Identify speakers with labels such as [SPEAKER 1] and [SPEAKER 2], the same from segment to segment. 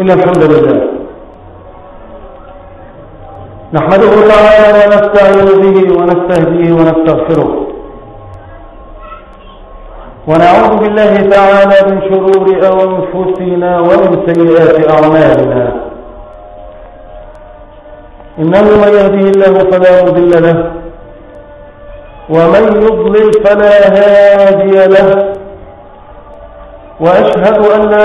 [SPEAKER 1] إن الحمد لله. نحمده تعالى ونستعين به ونستهديه ونستغفره. ونعوذ بالله تعالى من شرور أنفسنا ومن سيئات أعمالنا. إنه من يهديه الله فلا مضل له ومن يضلل فلا هادي له. وأشهد أن لا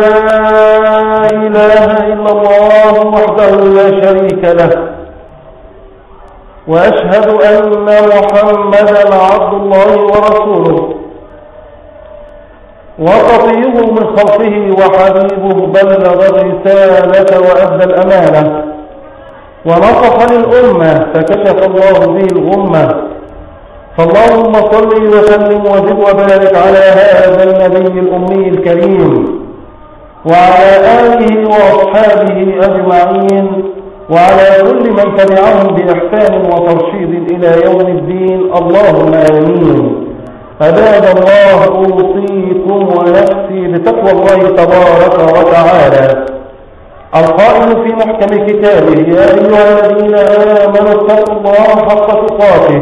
[SPEAKER 1] إله إلا الله وحده لا شريك له. وأشهد أن محمدا عبد الله ورسوله. وصفيه من خلقه وحبيبه بلغ الرسالة وأدى الأمانة. ونصح للأمة فكشف الله به الغمة. فاللهم صل وسلم وزد وبارك على هذا النبي الأمي الكريم وعلى آله وأصحابه أجمعين وعلى كل من تبعهم بإحسان وترشيد إلى يوم الدين. اللهم آمين. عباد الله أوصيكم ونفسي بتقوى الله تبارك وتعالى. القائل في محكم كتابه يا أيها الذين آمنوا اتقوا الله حق تقاته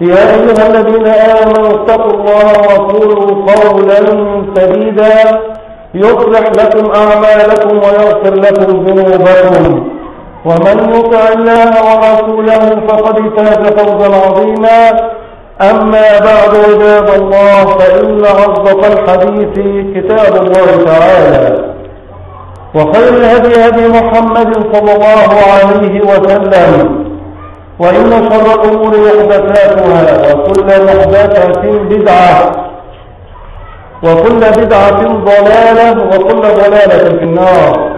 [SPEAKER 1] يا أيها الذين آمنوا اتقوا الله وقولوا قولا سديدا يصلح لكم أعمالكم ويغفر لكم ذنوبكم. ومن يطع الله ورسوله فقد فاز فوزا عظيما. أما بعد عباد الله فإن أصدق الحديث كتاب الله تعالى. وخير الهدي هدي محمد صلى الله عليه وسلم. وإن شر الأمور محدثاتها وكل محدثة بدعة وكل بدعة ضلالة وكل ضلالة في النار.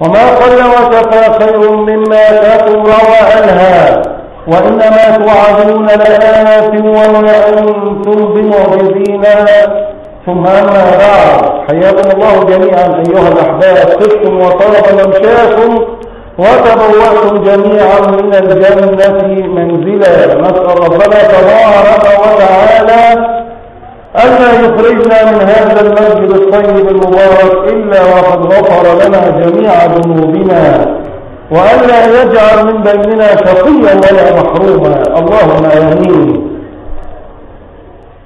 [SPEAKER 1] وما قل وكفى خير مما كثر وألهى وإنما توعدون لآت وما أنتم بمعجزين. ثم أما بعد حياكم الله جميعا أيها الأحباب طبتم وطلب ممشاكم وتبوأتم جميعا من الجنة منزلا. نسأل ربنا تبارك وتعالى ألا يخرجنا من هذا المسجد الطيب المبارك إلا وقد غفر لنا جميع ذنوبنا وألا يجعل من بيننا شقيا ولا محروما. اللهم آمين.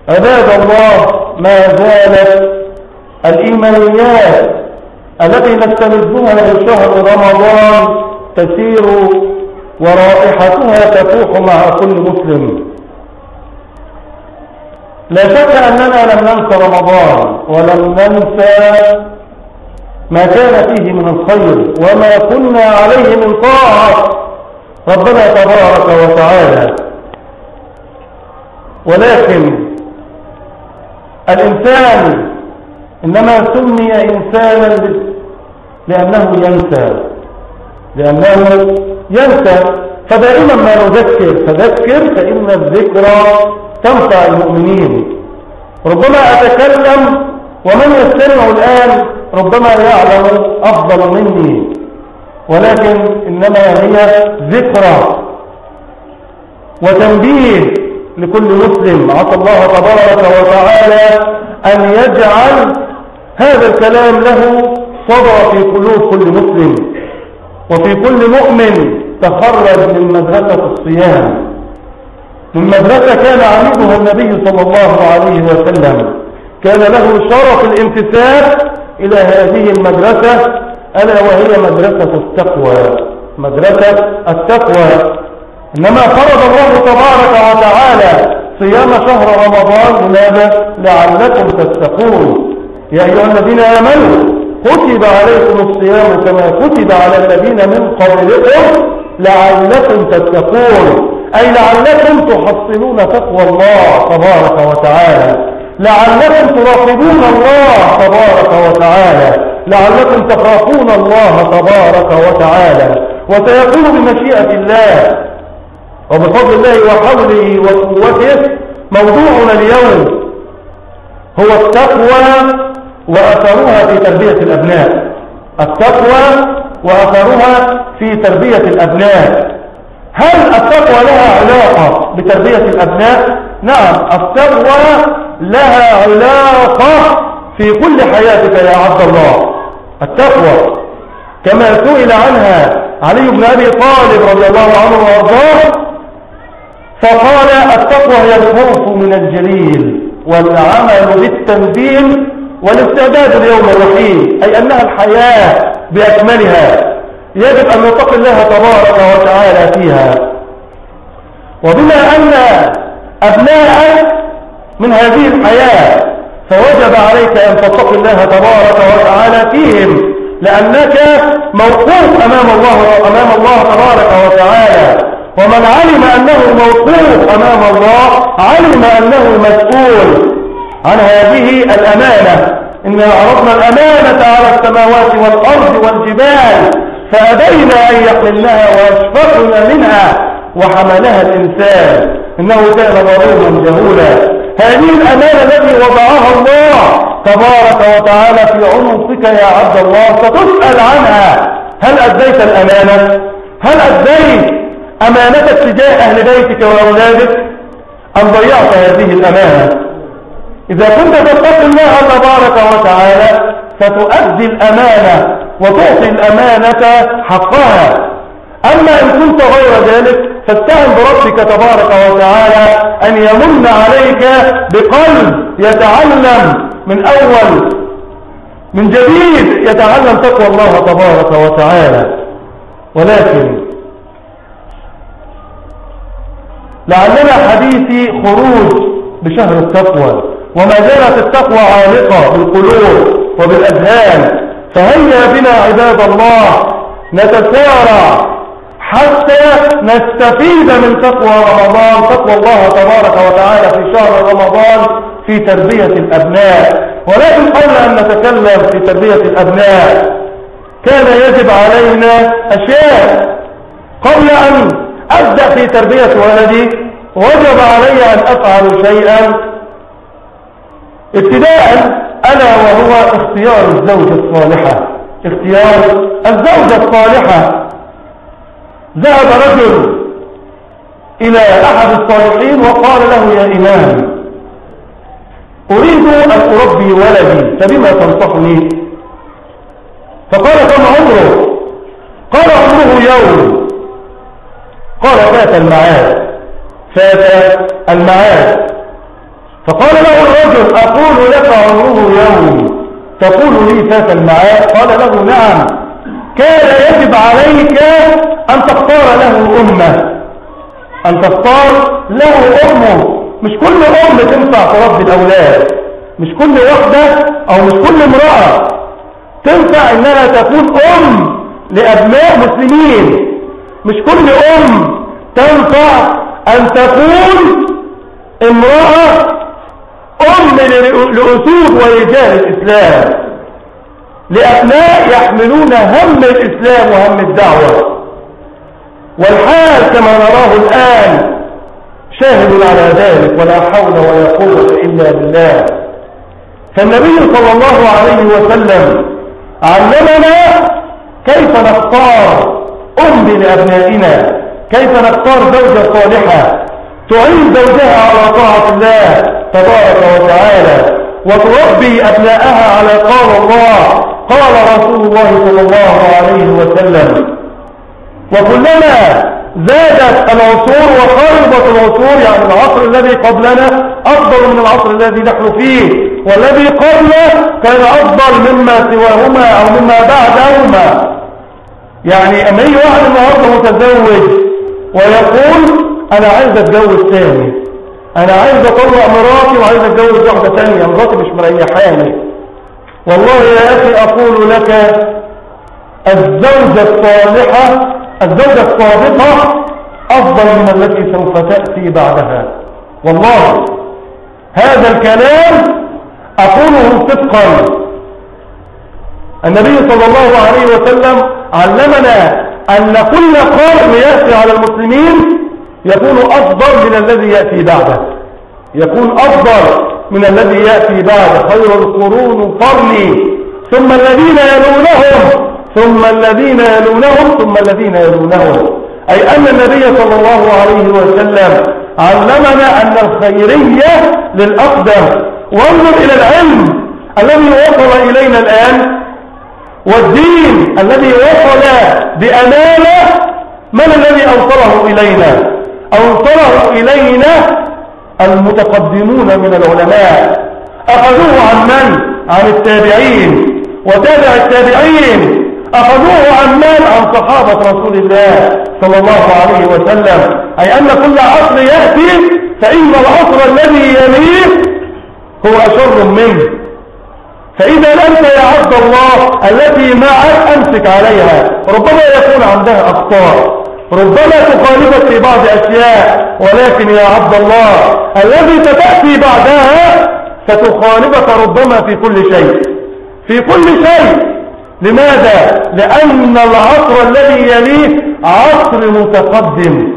[SPEAKER 1] عباد الله ما زالت الإيمانيات التي نستمدها من شهر رمضان تسير ورائحتها تفوح مع كل مسلم. لا شك أننا لم ننسى رمضان ولم ننسى ما كان فيه من الخير وما كنا عليه من طاعة. ربنا تبارك وتعالى. ولكن الإنسان إنما سمي إنسانا لأنه ينسى. لأنه ينسى. فدائما ما نذكر فذكر فإن الذكرى تنفع المؤمنين. ربما أتكلم ومن يستمع الآن ربما يعلم أفضل مني. ولكن إنما هي ذكرى وتنبيه لكل مسلم. عسى الله تبارك وتعالى أن يجعل هذا الكلام له صدى في قلوب كل مسلم وفي كل مؤمن تخرج من مدرسة الصيام. من مدرسة كان عميدها النبي صلى الله عليه وسلم. كان له شرف الامتثال إلى هذه المدرسة ألا وهي مدرسة التقوى. مدرسة التقوى. إنما فرض الله تبارك وتعالى صيام شهر رمضان لماذا؟ لعلكم تتقون. يا أيها الذين آمنوا كتب عليكم الصيام كما كتب على الذين من قبلكم لعلكم تتقون أي لعلكم تحصلون تقوى الله تبارك وتعالى لعلكم تراقبون الله تبارك وتعالى لعلكم تخافون الله تبارك وتعالى وسيكون بمشيئة الله. وبفضل الله وحوله وقوته موضوعنا اليوم هو التقوى وأثرها في تربية الأبناء. التقوى وأثرها في تربية الأبناء. هل التقوى لها علاقة بتربية الأبناء؟ نعم التقوى لها علاقة في كل حياتك يا عبد الله. التقوى كما سئل عنها علي بن أبي طالب رضي الله عنه وأرضاه فقال التقوى هي الخوف من الجليل والعمل بالتنزيل والاستعداد ليوم الرحيل أي أنها الحياة بأكملها يجب أن نتقي الله تبارك وتعالى فيها. وبما أن أبناءك من هذه الحياة فوجب عليك أن تتقي الله تبارك وتعالى فيهم لأنك موقوف أمام الله أمام الله تبارك وتعالى. ومن علم أنه موقوف أمام الله علم أنه مسؤول. عن هذه الأمانة. إنا عرضنا الأمانة على السماوات والأرض والجبال فأبينا أن يحملنها وأشفقنا منها وحملها الإنسان. إنه كان ظلوما جهولا. هذه الأمانة التي وضعها الله تبارك وتعالى في عنقك يا عبد الله ستسأل عنها. هل أديت الأمانة؟ هل أديت أمانتك تجاه أهل بيتك وأولادك؟ أم ضيعت هذه الأمانة؟ إذا كنت تتقي الله تبارك وتعالى ستؤدي الأمانة وتعطي الأمانة حقها. أما إن كنت غير ذلك فاستعن بربك تبارك وتعالى أن يمن عليك بقلب يتعلم من أول من جديد يتعلم تقوى الله تبارك وتعالى. ولكن لعلنا حديثي خروج بشهر التقوى. وما زالت التقوى عالقة بالقلوب وبالأذهان. فهيا بنا عباد الله نتسارع حتى نستفيد من تقوى رمضان تقوى الله تبارك وتعالى في شهر رمضان في تربية الأبناء. ولكن قبل أن نتكلم في تربية الأبناء. كان يجب علينا أشياء. قبل أن أبدأ في تربية ولدي وجب علي أن أفعل شيئا. ابتداء ألا وهو اختيار الزوجة الصالحة. اختيار الزوجة الصالحة. ذهب رجل إلى أحد الصالحين وقال له يا إمام أريد أن أربي ولدي فبما تنصحني؟ فقال كم عمره. قال عمره يوم. قال فات المعاد. فات المعاد. فقال له الرجل أقول لك عمره يوم تقول لي فات المعاد. قال له نعم. كان يجب عليك أن تختار له أمة. أن تختار له أمه. مش كل أم تنفع تربي الأولاد. مش كل واحدة أو مش كل امرأة تنفع إنها تكون أم لأبناء مسلمين. مش كل أم تنفع أن تكون امرأة أم لأسود ورجال الإسلام. لأبناء يحملون هم الإسلام وهم الدعوة. والحال كما نراه الآن شاهد على ذلك ولا حول ولا قوة إلا بالله. فالنبي صلى الله عليه وسلم علمنا كيف نختار أم لأبنائنا كيف نختار زوجة صالحة. تعين زوجها على طاعة الله تبارك وتعالى وتربي أبناءها على قال الله قال رسول الله صلى الله عليه وسلم. وكلما زادت العصور وقربت العصور يعني العصر الذي قبلنا أفضل من العصر الذي نحن فيه والذي قبله كان أفضل مما سواهما أو مما بعدهما. يعني أما يجي واحد النهارده متزوج ويقول أنا عايز أتجوز ثاني أنا عايز أطلع مراتي وعايز أتجوز واحدة ثانية مراتي مش مريحاني. والله يا أخي أقول لك الزوجة الصالحة الزوجة الصادقة أفضل من التي سوف تأتي بعدها. والله هذا الكلام أقوله صدقا. النبي صلى الله عليه وسلم علمنا أن كل قرن يأتي على المسلمين يكون أفضل من الذي يأتي بعده. يكون أفضل من الذي يأتي بعده. خير القرون قرني. ثم الذين يلونهم. ثم الذين يلونهم. ثم الذين يلونهم. أي أن النبي صلى الله عليه وسلم علمنا أن الخيرية للأقدم. وانظر إلى العلم الذي وصل إلينا الآن. والدين الذي وصل بأمانة. من الذي أوصله إلينا؟ أوصله إلينا المتقدمون من العلماء. أخذوه عن من؟ عن التابعين. وتابع التابعين. أخذوه عن من؟ عن صحابة رسول الله صلى الله عليه وسلم. أي أن كل عصر يأتي فإن العصر الذي يليه هو أشر منه. فإذا أنت يا عبد الله التي معك أمسك عليها ربما يكون عندها أخطاء. ربما تخالفك في بعض أشياء ولكن يا عبد الله الذي ستأتي بعدها ستخالفك ربما في كل شيء. في كل شيء. لماذا؟ لأن العصر الذي يليه عصر متقدم.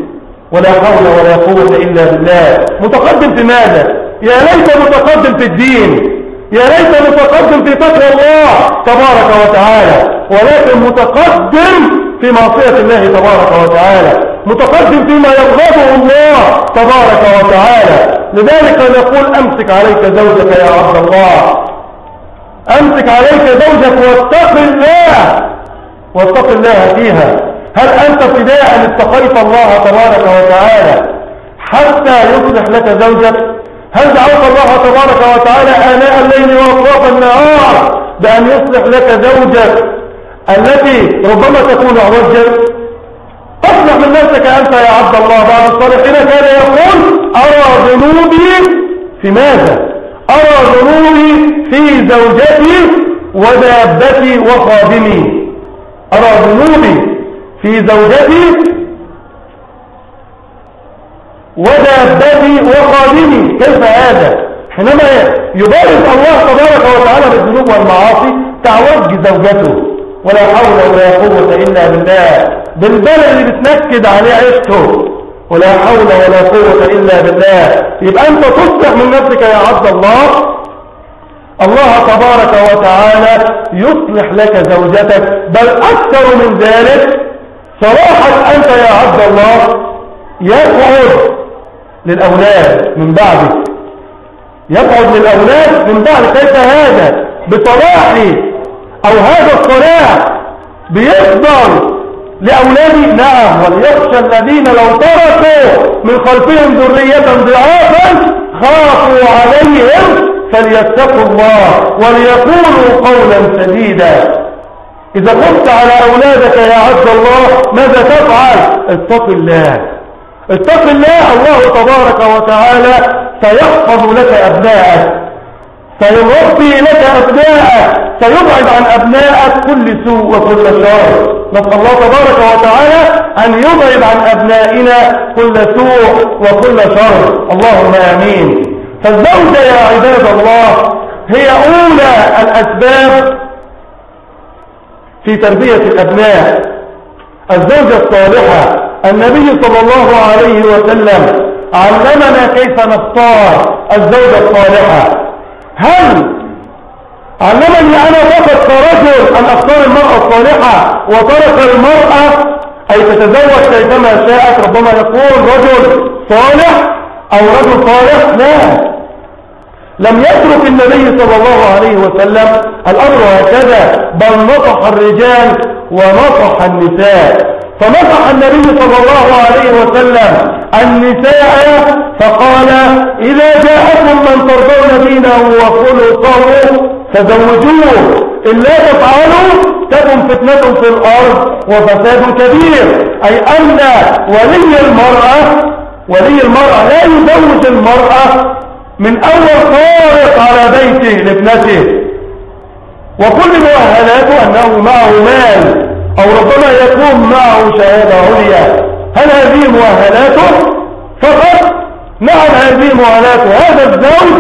[SPEAKER 1] ولا حول ولا قوة إلا بالله. متقدم في ماذا؟ يا ليت متقدم في الدين. يا ليت متقدم في تقوى الله تبارك وتعالى. ولكن متقدم في معصية الله تبارك وتعالى متقدم فيما يغضبه الله تبارك وتعالى. لذلك نقول أمسك عليك زوجك يا عبد الله. أمسك عليك زوجك واتق الله واتق الله فيها. هل أنت ابتداء اتقيت الله تبارك وتعالى حتى يصلح لك زوجك؟ هل دعوت الله تبارك وتعالى آناء الليل وأطراف النهار بأن يصلح لك زوجك؟ التي ربما تكون عوجا. أصلح من نفسك أنت يا عبد الله بعد الصالحين كان يقول أرى ذنوبي في ماذا؟ أرى ذنوبي في زوجتي ودابتي وخادمي. أرى ذنوبي في زوجتي ودابتي وخادمي. كيف هذا؟ حينما يبارك الله تبارك وتعالى بالذنوب والمعاصي تعوج زوجته. ولا حول ولا قوة إلا بالله. بالبلد اللي بتنكد عليه عشته ولا حول ولا قوة إلا بالله. يبقى أنت تصلح من نفسك يا عبد الله. الله تبارك وتعالى يصلح لك زوجتك. بل أكثر من ذلك صلاحك أنت يا عبد الله يقعد للأولاد من بعدك. يقعد للأولاد من بعد. كيف هذا؟ بصلاحي. أو هذا الصلاح بيفضل لأولادي نعم وليخشى الذين لو تركوا من خلفهم ذرية ضعافا خافوا عليهم فليتقوا الله وليقولوا قولا سديدا. إذا قلت على أولادك يا عبد الله ماذا تفعل؟ اتق الله. اتق الله الله تبارك وتعالى سيحفظ لك أبناءك سيربي لك أبناءك سيبعد عن أبنائك كل سوء وكل شر. نسأل الله تبارك وتعالى أن يبعد عن أبنائنا كل سوء وكل شر. اللهم آمين. فالزوجة يا عباد الله هي أولى الأسباب في تربية الأبناء الزوجة الصالحة النبي صلى الله عليه وسلم علمنا كيف نختار الزوجة الصالحة. هل علمني أنا فقط كرجل أن أختار المرأة الصالحة وترك المرأة أي تتزوج كيفما شاءت؟ ربما يكون رجل صالح أو رجل صالح لا. لم يترك النبي صلى الله عليه وسلم الأمر هكذا بل نصح الرجال ونصح النساء. فنصح النبي صلى الله عليه وسلم النساء فقال إذا جاءكم من ترضون دينه وخلقه فزوجوه إن لا تفعلوا تكن فتنة في الأرض وفساد كبير. أي أن ولي المرأة ولي المرأة لا يزوج المرأة من أول طارق على بيته لابنته. وكل مؤهلاته أنه معه مال. أو ربما يكون معه شهادة عليا. هل هذه مؤهلاته فقط. نعم هذه مؤهلاته هذا الزوج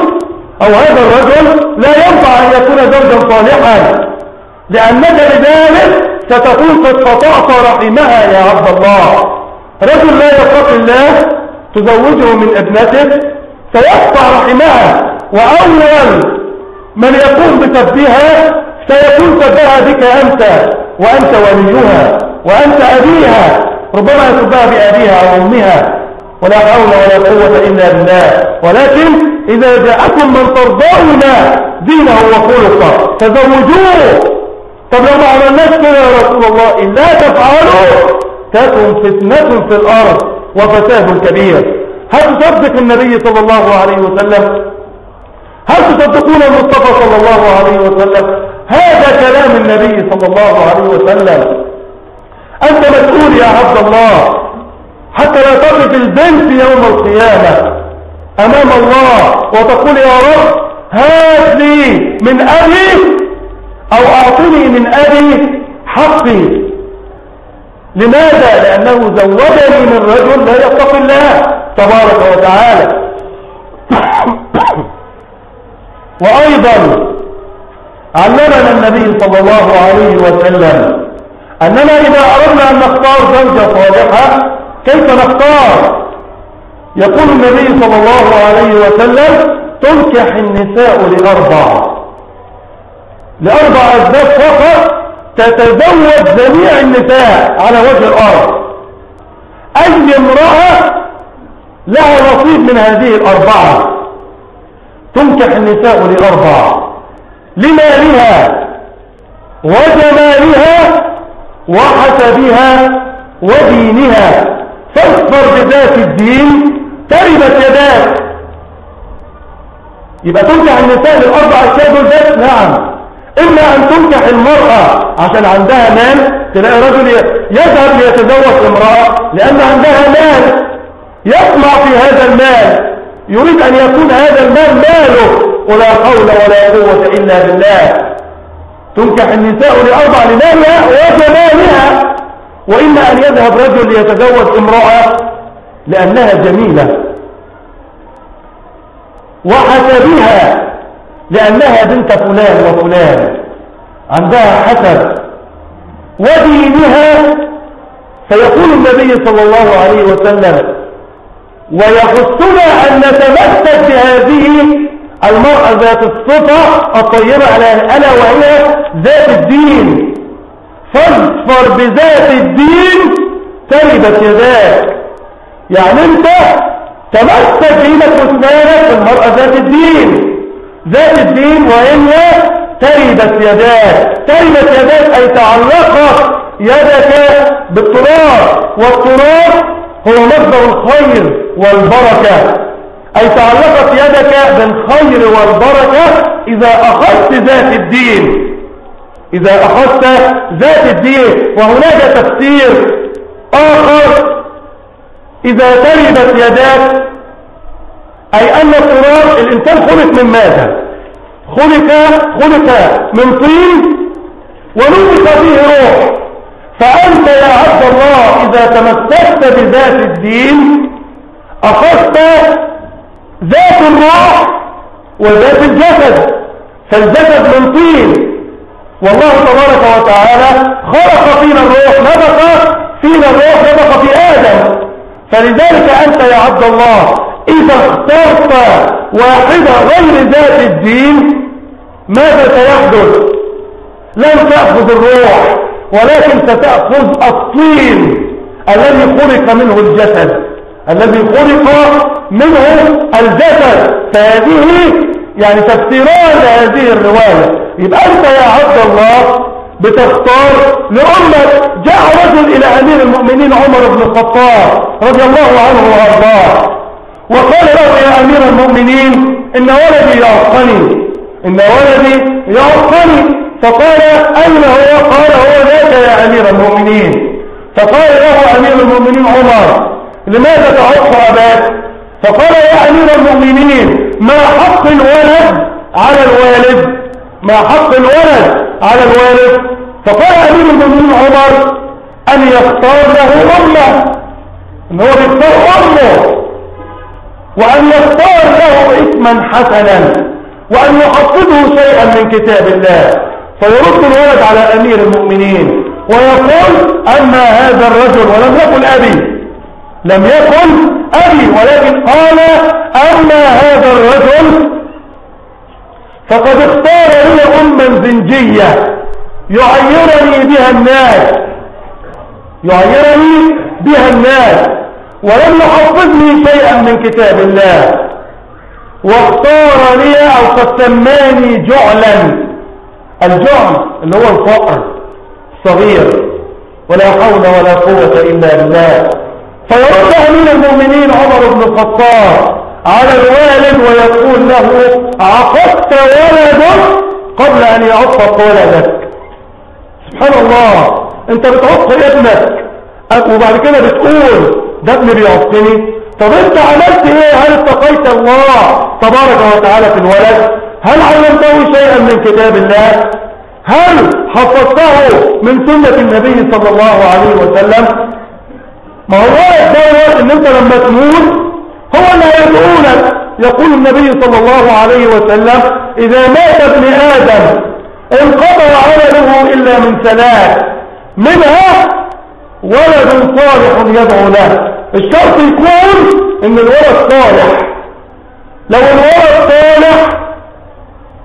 [SPEAKER 1] أو هذا الرجل لا ينفع أن يكون زوجا صالحا. لأنك لذلك ستكون قد قطعت رحمها يا عبد الله. رجل لا يتقي الله تزوجه من ابنته سيقطع رحمها. وأول من يقوم بسبها سيكون سبها بك أنت وأنت وليها وأنت أبيها. ربما يسبها بأبيها أو أمها. ولا حول ولا قوة إلا بالله. ولكن إذا جاءكم من ترضون دينه وخلقه تزوجوه طب لو ما عملناش كده يا رسول الله إلا تفعلوا. تكن فتنة في الأرض وفساد كبير. هل تصدق النبي صلى الله عليه وسلم؟ هل تصدقون المصطفى صلى الله عليه وسلم؟ هذا كلام النبي صلى الله عليه وسلم. أنت مسؤول يا عبد الله. حتى لا تقف البنت يوم القيامة أمام الله وتقول يا رب هات لي من أبي أو أعطني من أبي حقي. لماذا؟ لأنه زوجني من رجل لا يتقي الله تبارك وتعالى. وأيضا علمنا النبي صلى الله عليه وسلم أننا إذا أردنا أن نختار زوجة صالحة كيف نختار؟ يقول النبي صلى الله عليه وسلم تنكح النساء لأربع. لأربع أسباب فقط تتزوج جميع النساء على وجه الأرض. أي امرأة لها نصيب من هذه الأربعة. تنكح النساء لأربع. لمالها وجمالها وحسبها ودينها. فاصفر بذات الدين تربت يداك. يبقى تنكح النساء للأربع أشياء دول بس؟ نعم. إما أن تنكح المرأة عشان عندها مال تلاقي رجل يذهب ليتزوج امرأة لأن عندها مال. يطمع في هذا المال. يريد أن يكون هذا المال ماله. ولا حول ولا قوة إلا بالله. تنكح النساء لأربع لمالها وجمالها وإما أن يذهب رجل ليتزوج امرأة لأنها جميلة. وحسبها لأنها بنت فلان وفلان. عندها حسب ودينها فيقول النبي صلى الله عليه وسلم ويخصنا أن نتمسك بهذه المرأة ذات الصفة الطيبة على ألا وهي ذات الدين. فاظفر بذات الدين تربت يداك. يعني انت تمسك بينك واسنانك المرأة ذات الدين. ذات الدين وهي تربت يداك. تربت يداك أي تعلقت يدك بالتراب. والتراب هو مصدر الخير والبركة. أي تعلقت يدك بالخير والبركة إذا أخذت ذات الدين. إذا أخذت ذات الدين. وهناك تفسير آخر. إذا تربت يداك أي أن التراب الإنسان خلق من ماذا؟ خلق خلق من طين ونفخ فيه روح. فأنت يا عبد الله إذا تمسكت بذات الدين أخذت ذات الروح وذات الجسد. فالجسد من طين. والله تبارك وتعالى خلق فينا الروح نبق فينا الروح نبق في آدم. فلذلك أنت يا عبد الله إذا اخترت واحدة غير ذات الدين ماذا سيحدث؟ لن تأخذ الروح ولكن ستأخذ الطين الذي خلق منه الجسد. الذي خلق منه الجسد. فهذه يعني تفسيران لهذه الرواية. يبقى أنت يا عبد الله بتختار لأمك جاء رجل إلى أمير المؤمنين عمر بن الخطاب رضي الله عنه وأرضاه. وقال له يا أمير المؤمنين إن ولدي يعقني إن ولدي يعقني فقال أين هو؟ قال هو ذاك يا أمير المؤمنين. فقال له أمير المؤمنين عمر لماذا تعق أباك؟ فقال يا أمير المؤمنين ما حق الولد على الوالد؟ ما حق الولد على الوالد؟ فقال أمير المؤمنين عمر أن يختار له أمه إن هو بيختار أمه وأن يختار له اسما حسنا وأن يحفظه شيئا من كتاب الله. فيرد الولد على أمير المؤمنين ويقول أما هذا الرجل ولم يقل أبي. لم يقل أبي ولكن قال أما هذا الرجل فقد اختار لي أما زنجية يعيرني بها الناس يعيرني بها الناس ولم يحفظني شيئا من كتاب الله واختار لي أو قد سماني جعلا الجعل اللي هو الفقر صغير ولا حول ولا قوة إلا بالله. فيرد أمين المؤمنين عمر بن الخطاب على الوالد ويقول له عقدت ولدك قبل أن يعقق ولدك. سبحان الله أنت بتعق ابنك. وبعد كده بتقول ده ابني بيعقني طب أنت عملت إيه؟ هل اتقيت الله تبارك وتعالى في الولد؟ هل علمته شيئا من كتاب الله؟ هل حفظته من سنة النبي صلى الله عليه وسلم؟ ما هو الدور ان انت لما تموت هو اللي هيدعونك يقول النبي صلى الله عليه وسلم إذا مات ابن آدم انقضى عمله إلا من ثلاث منها ولد صالح يدعو له. الشرط يكون إن الولد صالح. لو الولد صالح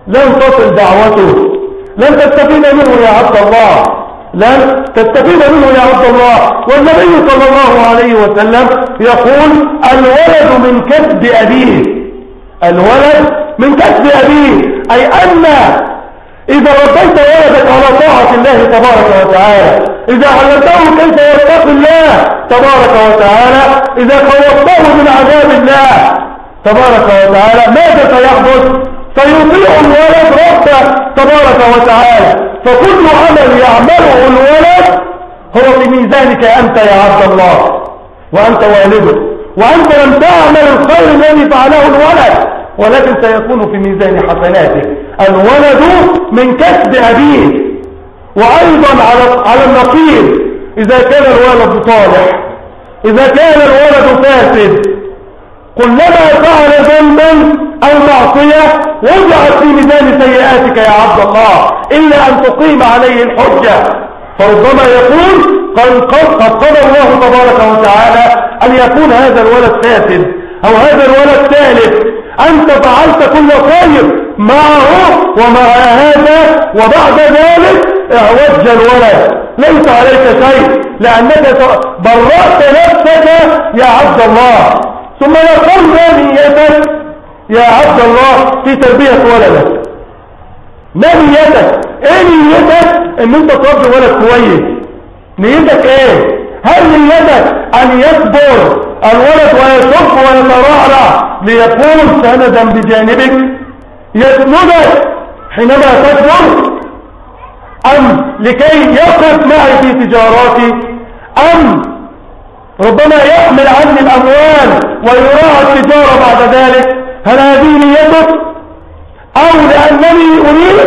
[SPEAKER 1] لن تصل دعوته. لن تستفيد منه يا عبد الله. لن تستفيد منه يا عبد الله. والنبي صلى الله عليه وسلم يقول الولد من كسب أبيه. الولد من كسب أبيه. أي أن إذا ربيت ولدك على طاعة الله تبارك وتعالى إذا علمته كيف يتقي الله تبارك وتعالى إذا خوفته من عذاب الله تبارك وتعالى ماذا سيحدث؟ سيطيع الولد ربه تبارك وتعالى. فكل عمل يعمله الولد هو في ميزانك أنت يا عبد الله وأنت والده وأنت لم تعمل الخير الذي فعله الولد ولكن سيكون في ميزان حسناتك. الولد من كسب أبيه وأيضا على على النقيض. إذا كان الولد صالح إذا كان الولد فاسد كلما فعل ذنبا أو معصية وضعت في ميزان سيئاتك يا عبد الله إلا أن تقيم عليه الحجة. فربما يقول قد قضى الله تبارك وتعالى أن يكون هذا الولد فاسد أو هذا الولد ثالث. أنت فعلت كل خير معه ومع هذا وبعد ذلك اعوج الولد. ليس عليك شيء لأنك برأت نفسك يا عبد الله. ثم يقول نيتك يا عبد الله في تربية ولدك. ما نيتك إيه نيتك؟ إن أنت تربي ولد كويس. نيتك إيه؟ هل نيتك أن يكبر الولد ويشق ويترعرع ليكون سندا بجانبك؟ يسندك حينما تكبر؟ أم لكي يقف معي في تجاراتي؟ أم ربما يحمل عني الأموال ويراعى التجارة بعد ذلك. هل هذه نيتك أو لأنني أريد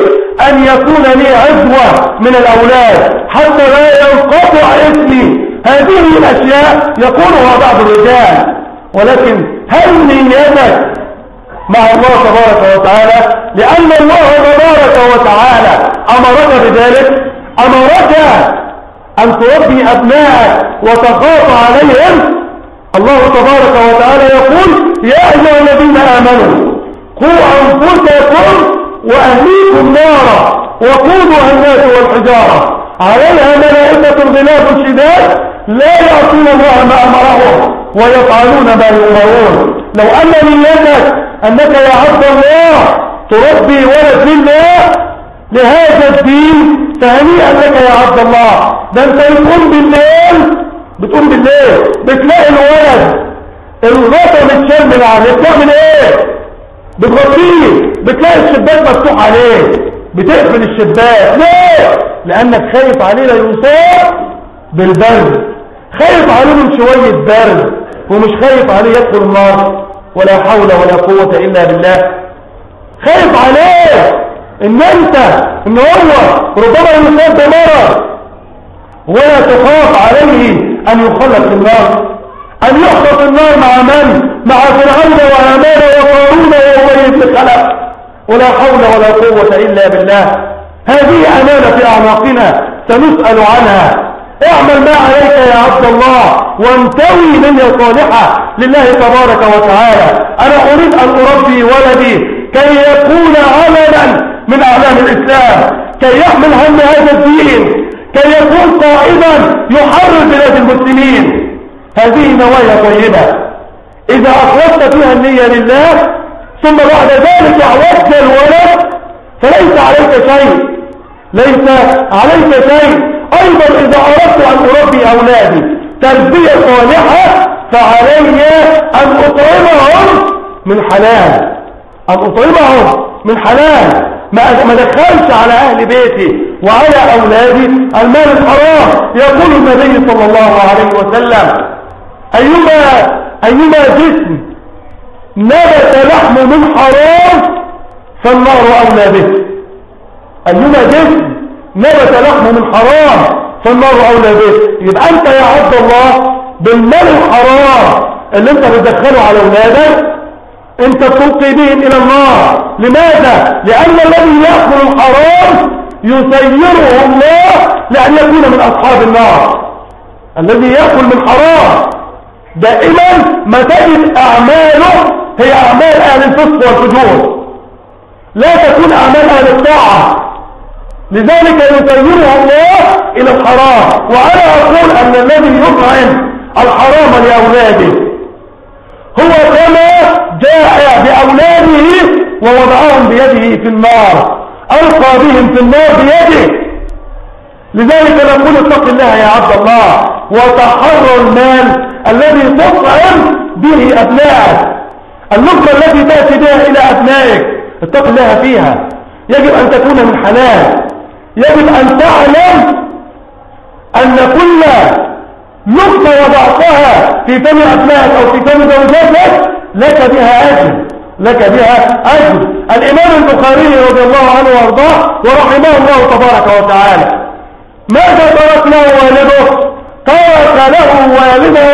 [SPEAKER 1] أن يكون لي عزوة من الأولاد حتى لا ينقطع اسمي. هذه الأشياء يقولها بعض الرجال. ولكن هل نيتك مع الله تبارك وتعالى؟ لأن الله تبارك وتعالى أمرك بذلك. أمرك أن تربي أبنائك وتخاف عليهم. الله تبارك وتعالى يقول يا أيها الذين آمنوا قوا أنفسكم وأهليكم نارا وقودها الناس والحجارة. عليها ملائكة غلاف شداد لا يعصون الله ما أمرهم ويفعلون ما يؤمرون. لو أن نيتك أنك يا عبد الله تربي ولد لله لهذا الدين فهنيئا لك يا عبد الله. ده أنت بتقوم بالليل بتقوم بالليل. بتلاقي الولد الغطا متشال من عليه. بتعمل إيه؟ بتغطيه بتلاقي الشباك مفتوح عليه. بتقفل الشباك. ليه؟ لأنك خايف عليه لا يصاب بالبرد. خايف عليه من شوية برد ومش خايف عليه يدخل النار. ولا حول ولا قوة إلا بالله. خايف عليه. إن أنت إن هو ربما يصاب بمرض ولا تخاف عليه أن يخلق في النار. أن يحطط النار مع من؟ مع فرعون وهامان وقارون وأبي بن خلق ولا حول ولا قوة إلا بالله. هذه أمانة في أعناقنا. سنسأل عنها. اعمل ما عليك يا عبد الله وانتوي نية صالحة لله تبارك وتعالى. أنا أريد أن أربي ولدي كي يكون علما من أعلام الإسلام. كي يحمل هم هذا الدين. كي يكون قائدا يحرر بلاد المسلمين. هذه نوايا طيبة. إذا أخلصت فيها النية لله ثم بعد ذلك أعوذت الولد فليس عليك شيء. ليس عليك شيء. أيضا إذا أردت أن أربي أولادي تربية صالحة فعلي أن أطعمهم من حلال. أن أطعمهم من حلال. ما ما دخلش على أهل بيتي وعلى أولادي المال الحرام. يقول النبي صلى الله عليه وسلم ايما أيما جسم نبت لحم من حرام فالنار أولى به. أيما جسم نبت لحمه من حرام فالنار أولى به. يبقى أنت يا عبد الله بالمال الحرام اللي أنت بتدخله على أولادك أنت تلقي بهم إلى النار. لماذا؟ لأن الذي يأكل الحرام يسيره الله لأن يكون من أصحاب النار. الذي يأكل من حرام دائما ما تجد أعماله هي أعمال أهل الفسق والفجور. لا تكون أعمال أهل الطاعة. لذلك يسيرها الله إلى الحرام. وأنا أقول أن الذي يطعم الحرام لأولاده هو كما جاء بأولاده ووضعهم بيده في النار ألقى بهم في النار بيده. لذلك نقول اتق الله يا عبد الله وتحرى المال الذي تطعم به أبنائك. اللقمة التي تأتي بها إلى أبنائك اتق الله فيها. يجب أن تكون من حلال. يجب أن تعلم أن كل نقطة وضعتها في فم أبنائك أو في فم زوجاتك لك بها أجر لك بها أجر. الإمام البخاري رضي الله عنه وأرضاه ورحمه الله تبارك وتعالى. ماذا ترك له والده؟ ترك له والده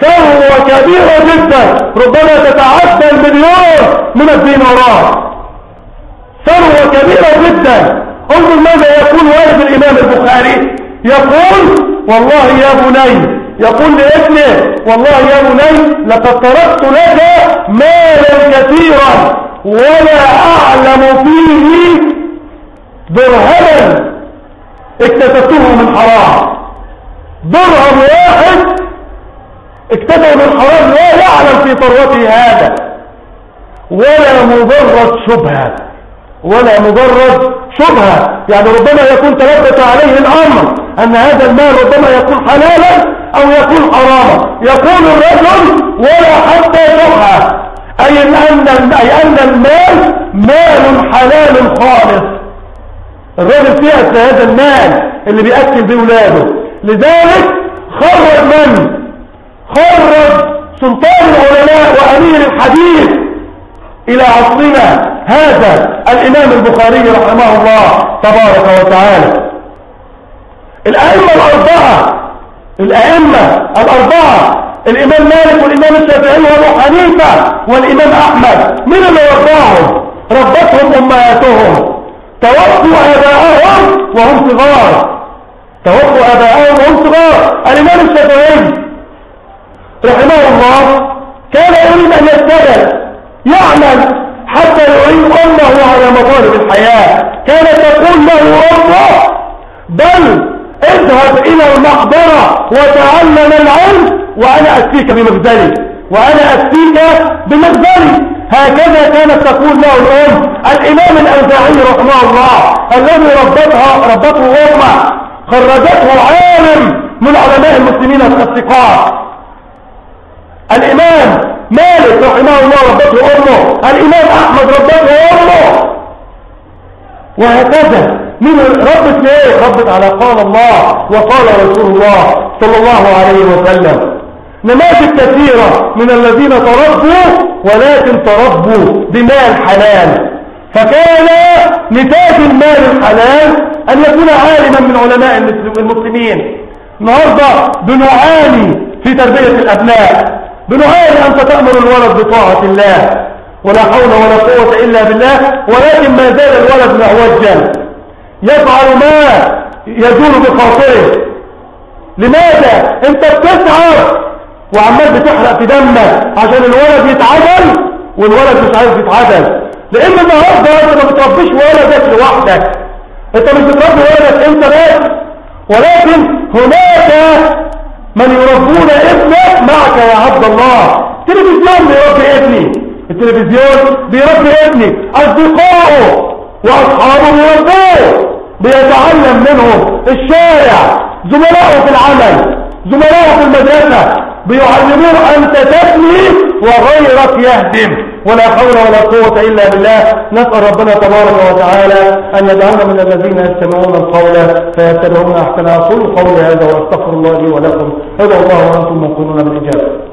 [SPEAKER 1] ثروة كبيرة جدا ربما تتعدى المليون من الدينارات ثروة كبيرة جدا. انظر ماذا يقول والد الإمام البخاري. يقول والله يا بني يقول لابنه والله يا بني لقد تركت لك مالا كثيرا ولا أعلم فيه درهما. اكتسبته من حرام. درهم واحد اكتسب من حرام لا يعلم في ثروته هذا. ولا مجرد شبهة. ولا مجرد شبهة. يعني ربما يكون تلبس عليه الأمر. أن هذا المال ربما يكون حلالا أو يكون حراما. يقول الرجل ولا حتى شبهة أي أن, أي أن المال مال حلال خالص. الرجل فيها هذا المال اللي بيأكل بأولاده لذلك خرج من؟ خرج سلطان العلماء وأمير الحديث إلى عصرنا هذا الإمام البخاري رحمه الله تبارك وتعالى. الأئمة الأربعة الأئمة الأربعة الإمام مالك والإمام الشافعي وأبو حنيفة والإمام أحمد من اللي رباهم ربتهم أمهاتهم. توفوا آباءهم وهم صغار. توفوا آباءهم وهم صغار. الإمام الشافعي رحمه الله كان يريد أن يشتغل يعمل حتى يعين أمه على مطالب الحياة. كانت تقول له أمه بل اذهب إلى المحضرة وتعلم العلم وأنا أتيك بمقدري وأنا أتيك بمقدري هكذا كانت تقول له الأم الإمام الأوزاعي رحمه الله الذي ربتها ربته أمه خرجته عالم من علماء المسلمين الثقات الإمام مالك رحمه الله ربته أمه الإمام أحمد ربته أمه وهكذا من ربت ليه ربت على قال الله وقال رسول الله صلى الله عليه وسلم. نماذج كثيرة من الذين تربوا ولكن تربوا بمال حلال. فكان نتاج المال الحلال أن يكون عالما من علماء المسلمين. النهاردة بنعاني في تربية الأبناء. بنعاني أنت تأمر الولد بطاعة الله. ولا حول ولا قوة إلا بالله ولكن ما زال الولد معوجا يفعل ما يجول بخاطره. لماذا؟ انت بتسعر وعمال بتحرق في دمك عشان الولد يتعدل والولد مش عايز يتعدل. لأن النهارده انت ما بتربيش ولدك لوحدك. انت مش بتربي ولدك انت بس. ولكن هناك من يربون ابنك معك يا عبد الله. التلفزيون بيربي ابني. التلفزيون بيربي ابني. أصدقائه وأصحابه بيربوه بيتعلم منهم الشارع زملائه في العمل زملائه في المدرسة بيعلموه أنت تبني وغيرك يهدم. ولا حول ولا قوة إلا بالله. نسأل ربنا تبارك وتعالى أن يجعلنا من الذين يستمعون القول فيتبعون أحسن أقول قولي هذا وأستغفر الله لي ولكم. ادعوا الله وأنتم موقنون بالإجابة.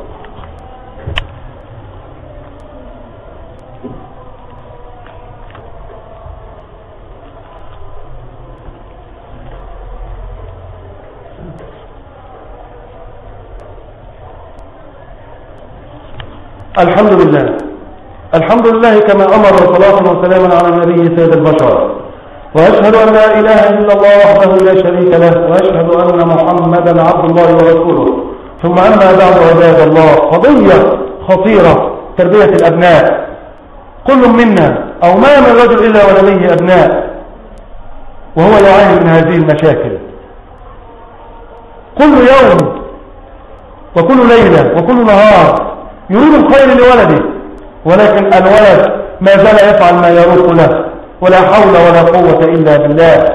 [SPEAKER 1] الحمد لله الحمد لله كما أمر صلاة وسلاما على النبي سيد البشر. وأشهد أن لا إله إلا الله وحده لا شريك له وأشهد أن محمدا عبد الله ورسوله. ثم أما بعد عباد الله قضية خطيرة تربية الأبناء. كل منا أو ما من رجل إلا ولديه أبناء وهو يعاني من هذه المشاكل. كل يوم وكل ليلة وكل نهار يريد الخير لولده ولكن الولد ما زال يفعل ما يروق له ولا حول ولا قوة إلا بالله.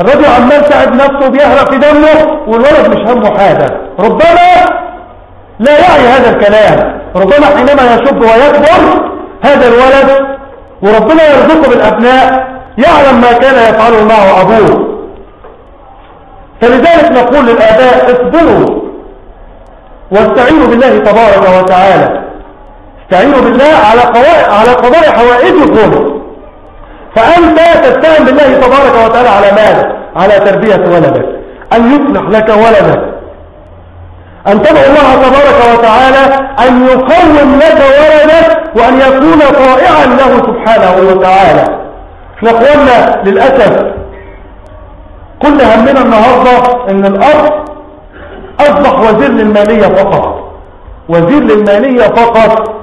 [SPEAKER 1] الرجل عمال ساعد نفسه بيهرق في دمه والولد مش همه حاجة. ربما لا يعي هذا الكلام. ربما حينما يشب ويكبر هذا الولد وربنا يرزقه بالأبناء يعلم ما كان يفعله معه أبوه. فلذلك نقول للآباء اصبروا. واستعينوا بالله تبارك وتعالى. استعينوا بالله على قضاء على قضاء حوائجكم. فأنت تستعين بالله تبارك وتعالى على ماذا على تربية ولدك أن يصلح لك ولدك. أن تدعو الله تبارك وتعالى أن يقوم لك ولدك وأن يكون طائعا له سبحانه وتعالى. إحنا للأسف كل همنا النهاردة إن الأرض أصبح وزير للمالية فقط. وزير للمالية فقط.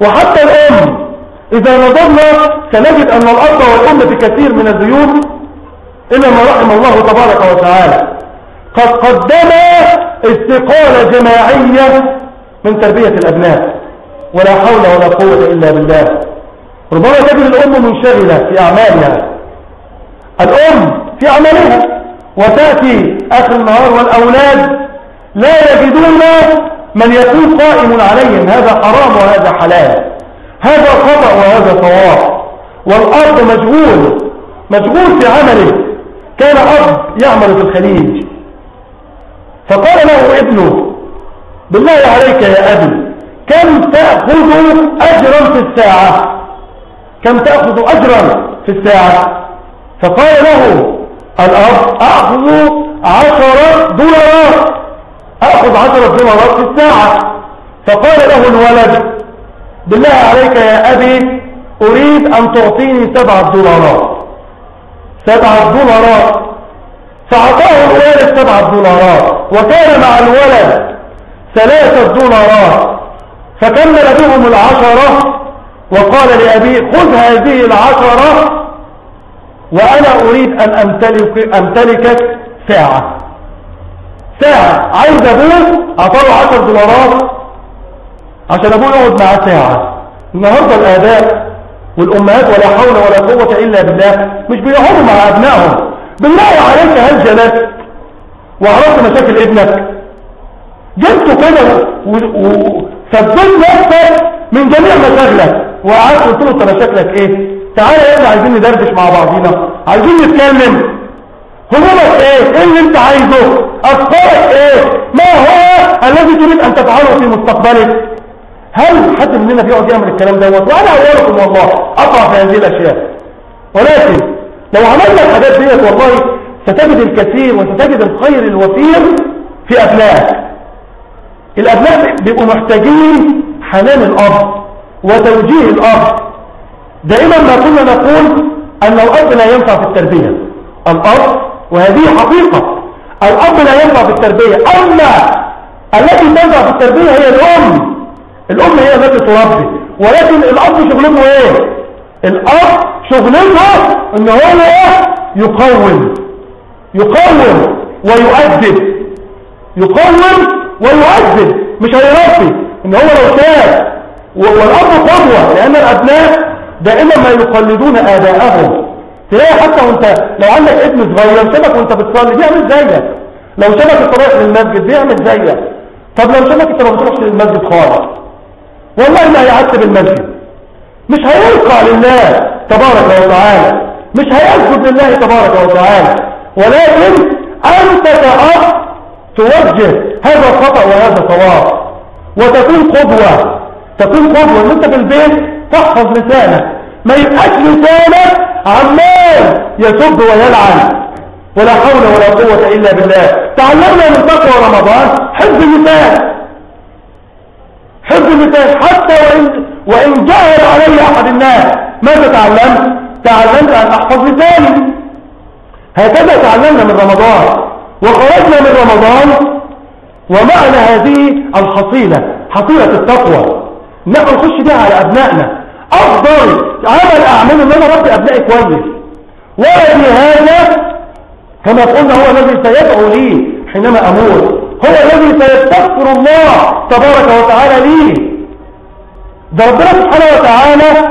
[SPEAKER 1] وحتى الأم إذا نظرنا سنجد أن الأب والأم في كثير من البيوت إلا ما رحم الله تبارك وتعالى. قد قدم استقالة جماعية من تربية الأبناء. ولا حول ولا قوة إلا بالله. ربما تجد الأم منشغلة في أعمالها. الأم في عملها وتأتي آخر النهار والأولاد لا يجدون من يكون قائم عليهم. هذا حرام وهذا حلال. هذا خطأ وهذا صواب والأرض مشغول مشغول في عمله. كان أب يعمل في الخليج. فقال له ابنه بالله عليك يا أبي كم تأخذ أجرا في الساعة؟ كم تأخذ أجرا في الساعة؟ فقال له الأب أخذ عشر دولارات أخذ عشرة دولارات في الساعة. فقال له الولد بالله عليك يا أبي أريد أن تعطيني سبعة دولارات. سبعة دولارات. فأعطاه الوالد سبعة دولارات وكان مع الولد ثلاثة دولارات. فكمل بهم العشرة وقال لأبيه خذ هذه العشرة وأنا أريد أن أمتلك أمتلكك ساعة. ساعة. عايز أبوه؟ اعطاه 10 دولارات عشان أبوه يقعد معاه ساعة. النهاردة الآباء والأمهات ولا حول ولا قوة إلا بالله مش بيقعدوا مع أبنائهم. بالله عليك هل جلست وعرفت مشاكل ابنك. جبته كده وسددت نفسك من جميع مشاكلك. وقعدت قلت له أنت مشاكلك إيه؟ تعالى يا ابني عايزين ندردش مع بعضينا. عايزين نتكلم. همومك إيه؟ إيه اللي أنت عايزه؟ افكارك إيه؟ ما هو الذي تريد أن تفعله في مستقبلك؟ هل حد مننا بيقعد يعمل الكلام دوت؟ وأنا اولكم والله اقع في هذه الأشياء. ولكن لو عملنا الحاجات ديت والله ستجد الكثير وستجد الخير الوفير في ابنائك الابناء بيبقوا محتاجين حنان الأب وتوجيه الأب. دائما ما كنا نقول أن الأب لا ينفع في التربية. الأب وهذه حقيقة. الأب لا ينفع في التربية أما التي تنفع في التربية هي الأم. الأم هي التي تربي. ولكن الأب شغلته إيه؟ الأب شغلته إن هو يقوم. يقوم ويؤدب. يقوم ويؤدب. مش هيربي. إن هو لو شاف والأب قدوة لأن الأبناء دائما ما يقلدون آباءهم. تلاقي حتى وانت لو عندك ابن صغير شبك وانت بتصلي بيعمل زيك. لو شبك انت رايح للمسجد بيعمل زيك. طب لو شبك انت ما بتروحش للمسجد خالص. والله ما هيعتب المسجد مش هيلقى لله تبارك وتعالى. مش هيسجد لله تبارك وتعالى. ولكن أنت كأب توجه هذا خطأ وهذا صواب وتكون قدوة. تكون قدوة إن أنت في البيت تحفظ لسانك. ما يبقاش لسانك عمال يسب ويلعن. ولا حول ولا قوة إلا بالله. تعلمنا من تقوى رمضان حفظ اللسان حفظ اللسان حتى وإن, وإن جاهل علي أحد الناس. ماذا تعلمت؟ تعلمت أن أحفظ لساني. هكذا تعلمنا من رمضان. وخرجنا من رمضان. ومعنى هذه الحصيلة حصيلة التقوى. نحن نخش بها على أبنائنا. أفضل. عمل أعمله أن أنا ربي أبنائي كويس. ولدي هذا كما قلنا هو الذي سيدعو لي حينما أموت. هو الذي سيستغفر الله تبارك وتعالى لي. ده ربنا سبحانه وتعالى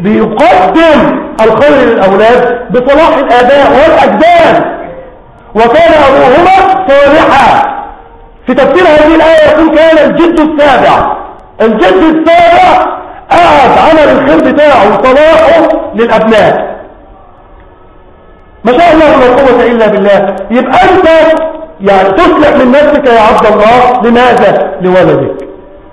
[SPEAKER 1] بيقدم الخير للأولاد بصلاح الآباء والأجداد. وكان أبوهما صالحا. في تفسير هذه الآية يقول كان الجد السابع. الجد السابع قعد عمل الخير بتاعه وصلاحه للأبناء. ما شاء الله لا قوة إلا بالله. يبقى أنت يعني تصلح من نفسك يا عبد الله لماذا؟ لولدك.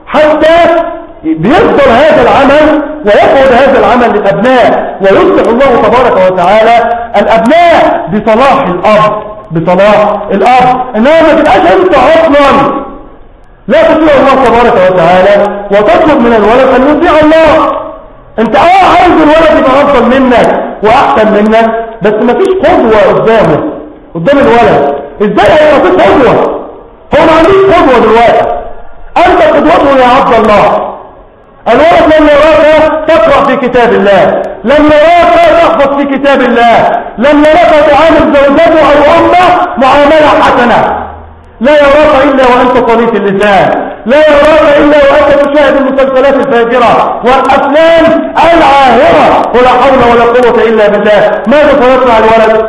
[SPEAKER 1] حتى بيفضل هذا العمل ويقعد هذا العمل للأبناء. ويصلح الله تبارك وتعالى الأبناء بصلاح الأب. بصلاح الأب. إنما ما تبقاش أنت أصلا لا تطيع الله تبارك وتعالى وتطلب من الولد أن يطيع الله. أنت آه عايز الولد يبقى أفضل منك وأحسن منك بس مفيش قدوة قدامه قدام الولد. إزاي هيبقى في قدوة؟ هو ما عنديش قدوة دلوقتي. أنت قدوته يا عبد الله. الولد لم يراك تقرأ في كتاب الله. لم يراك تحفظ في كتاب الله. لم يراك تعامل زوجته أو أمه معاملة حسنة. لا يراك إلا وأنت صليت اللسان. لا يراك إلا وأنت تشاهد المسلسلات الفاجرة والأفلام العاهرة. ولا حول ولا قوة إلا بالله. ماذا سيصنع الولد؟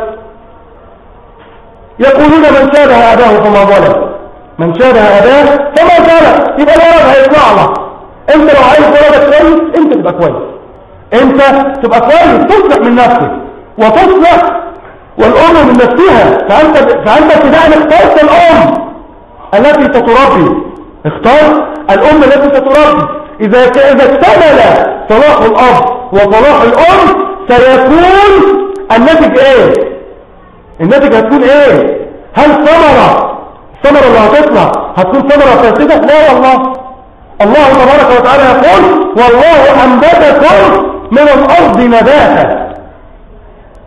[SPEAKER 1] يقولون من شابه أباه فما ظلم. من شابه أباه فما ظلم. يبقى الولد هيطلع له. أنت لو عايز ولدك كويس أنت تبقى كويس. أنت تبقى كويس. تصلح من نفسك. وتصلح والأم من نفسها. فأنت, فأنت ابتداء اخترت الأم. التي ستربي. اختار. الأم التي ستربي. إذا إذا اكتمل صلاح الأب وصلاح الأم سيكون الناتج إيه الناتج هتكون إيه هل ثمرة؟ الثمرة اللي هتطلع هتكون ثمرة فاسدة؟ لا والله. الله تبارك وتعالى يقول والله أنبتكم من الأرض نباتا.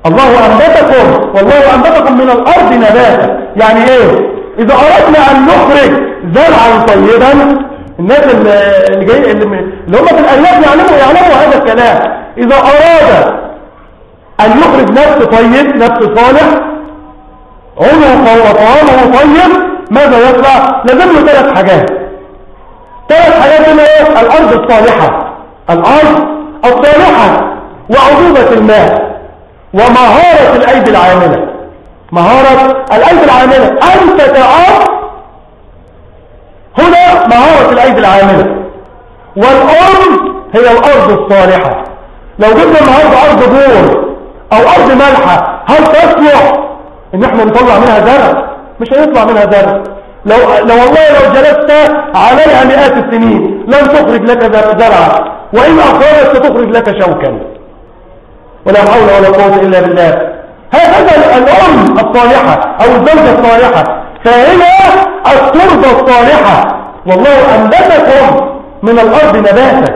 [SPEAKER 1] الله أنبتكم والله أنبتكم من الأرض نباتا. يعني إيه؟ إذا أردنا أن نخرج زرعا طيبا الناس اللي جاي اللي, هم في الأرياف يعلموا يعلموا هذا الكلام. إذا أراد أن يخرج نفس طيب نفس صالح عنق وطعامه طيب ماذا يطلع؟ لازم له ثلاث حاجات. ثلاث حاجات هنا الأرض الصالحة. الأرض الصالحة وعذوبة الماء ومهارة الأيدي العاملة. مهارة الأيدي العاملة. أنت كأب هنا مهارة الأيدي العاملة. والأرض هي الأرض الصالحة. لو جبنا النهاردة أرض بور أو أرض ملحة هل تصلح إن إحنا نطلع منها زرع؟ مش هيطلع منها زرع. لو, لو والله لو جلست عليها مئات السنين لن تخرج لك زرعا. وإن أخرجت ستخرج لك شوكا. ولا حول ولا قوة إلا بالله. هكذا الأم الصالحة أو الزوجة الصالحة؟ فهي التربة الصالحة. والله أنبتكم من الأرض نباتا.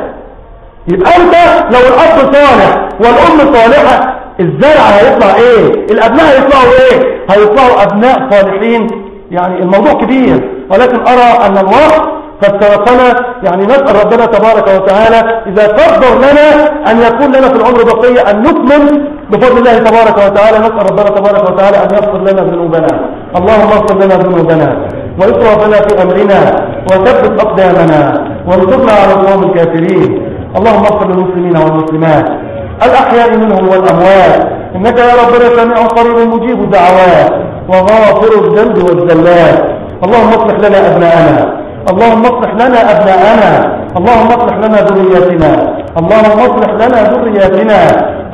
[SPEAKER 1] يبقى أنت لو الأب صالح والأم صالحة الزرع هيطلع إيه؟ الأبناء هيطلعوا إيه؟ هيطلعوا أبناء صالحين. يعني الموضوع كبير. ولكن أرى أن الوقت قد سبقنا يعني نسأل ربنا تبارك وتعالى إذا قدر لنا أن يكون لنا في العمر بقية أن نكمل بفضل الله تبارك وتعالى نسأل ربنا تبارك وتعالى أن يغفر لنا ذنوبنا. اللهم اغفر لنا ذنوبنا وإسرافنا في أمرنا وثبت أقدامنا وانصرنا على القوم الكافرين. اللهم اغفر للمسلمين والمسلمات. الأحياء منهم والأموات. إنك يا ربنا سميع قريب مجيب الدعوات. وغافر الذنب والزلات. اللهم اصلح لنا أبناءنا. اللهم اصلح لنا أبناءنا. اللهم اصلح لنا ذرياتنا. اللهم اصلح لنا ذرياتنا.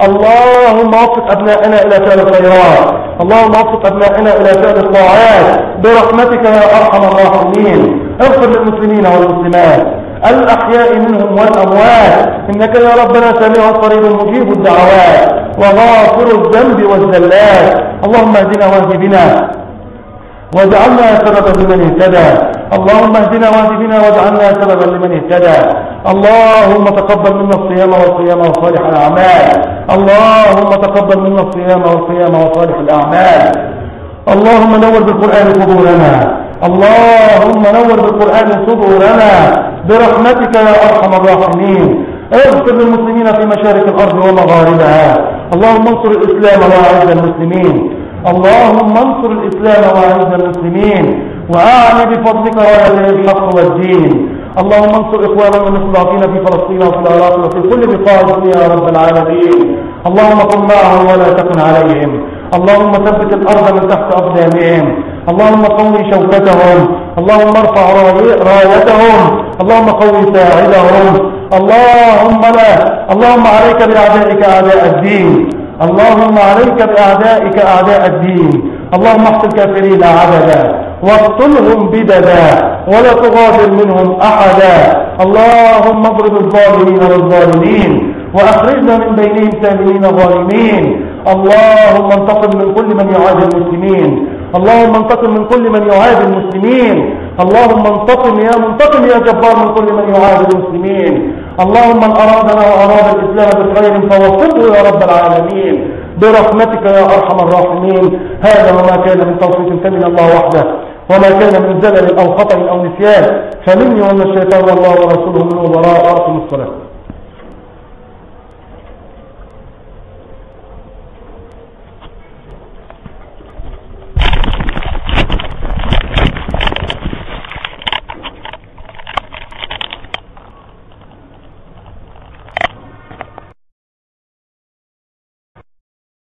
[SPEAKER 1] اللهم وفق أبناءنا إلى فعل الخيرات. اللهم وفق أبنائنا إلى فعل الطاعات. برحمتك يا أرحم الراحمين. اغفر للمسلمين والمسلمات. الأحياء منهم والأموات. إنك يا ربنا سميع قريب مجيب الدعوات. وغافر الذنب والزلات. اللهم اهدنا واهد بنا. واجعلنا سببا لمن اهتدى. اللهم اهدنا واهد بنا واجعلنا سببا لمن اهتدى. اللهم تقبل منا الصيام والصيام وصالح الأعمال. اللهم تقبل منا الصيام والصيام وصالح الأعمال. اللهم نور بالقرآن صدورنا اللهم نور بالقرآن صدورنا. برحمتك يا أرحم الراحمين. اغفر للمسلمين في مشارق الأرض ومغاربها. اللهم انصر الإسلام وأعز المسلمين. اللهم انصر الإسلام وأعز المسلمين وأعلى بفضلك راية الحق والدين. اللهم انصر إخواننا المستضعفين في فلسطين وفي العراق وفي كل بقاع يا رب العالمين. اللهم قم معهم ولا تكن عليهم. اللهم ثبت الأرض من تحت أقدامهم. اللهم قوي شوكتهم. اللهم ارفع رايتهم. اللهم قوي ساعدهم. اللهم لا اللهم عليك بأعدائك أعداء الدين. اللهم عليك بأعدائك أعداء الدين. اللهم احصل الكافرين عددا واقتلهم بددا ولا تغادر منهم أحدا. اللهم اضرب الظالمين والظالمين وأخرجنا من بينهم سالمين ظالمين. اللهم انتقم من كل من يعادي المسلمين. اللهم انتقم من كل من يعادي المسلمين. اللهم انتقم يا منتقم يا جبار من كل من يعادي المسلمين. اللهم من أرادنا وأراد الإسلام بخير فوفقه يا رب العالمين. برحمتك يا أرحم الراحمين. هذا وما كان من توفيق فمن الله وحده وما كان من زلل أو خطأ أو نسيان فمني ومن الشيطان والله ورسوله من وراء. أرحم الصلاة